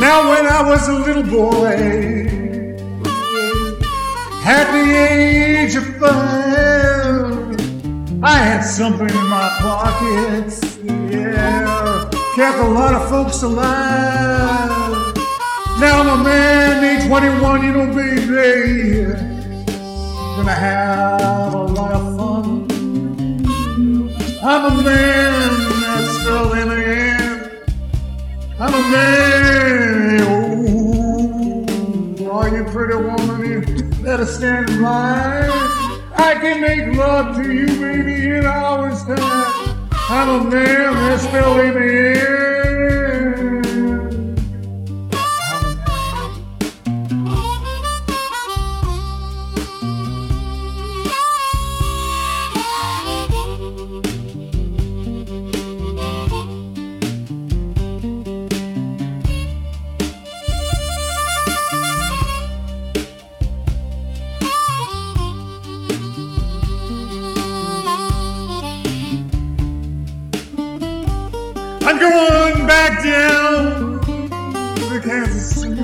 I was a little boy, at the age of five, I had something in my pockets, yeah, kept a lot of folks alive. Now I'm a man, age 21, you know, baby, gonna have a lot of fun. I'm a man that's still in. I'm a man. Oh, you pretty woman? Better stand in line. I can make love to you, baby, in hours time. I'm a man that's in I'm going back down to the Kansas City.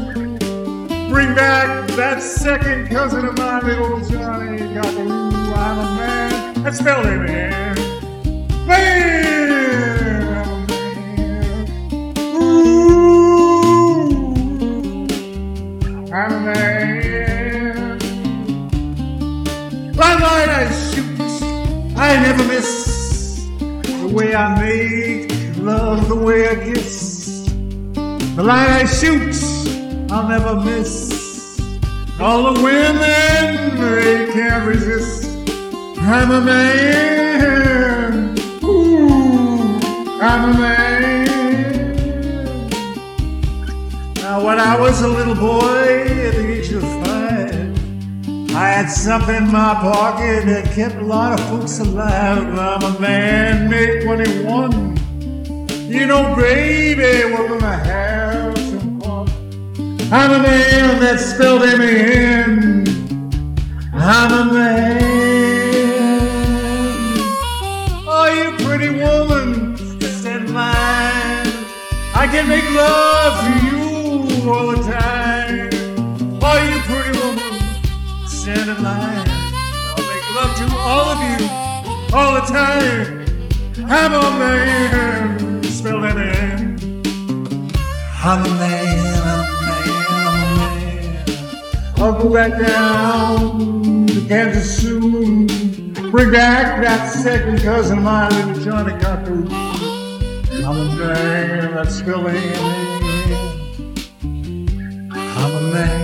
Bring back that second cousin of mine, little Johnny. Ooh, I'm a man. I'm a man. I'm a man. One night I shoot, I never miss. The way I make love, the way I kiss. The line I shoot, I'll never miss. All the women, they can't resist. I'm a man. Ooh, I'm a man. Now, when I was a little boy at the age of five, I had something in my pocket that kept a lot of folks alive. I'm a man, made 21. You know, baby, we're gonna have some fun. I'm a man that spelled in. I'm a man. Oh, you pretty woman, just in line. I can make love to you all the time. Oh, you pretty woman, stand in line. I'll make love to all of you all the time. I'm a man, spilled it in. I'm a man, I'm a man, I'm a man. I'll go back down to Kansas soon. Bring back that second cousin my little Johnny Cocker. I'm a man that's spilled. I'm a man.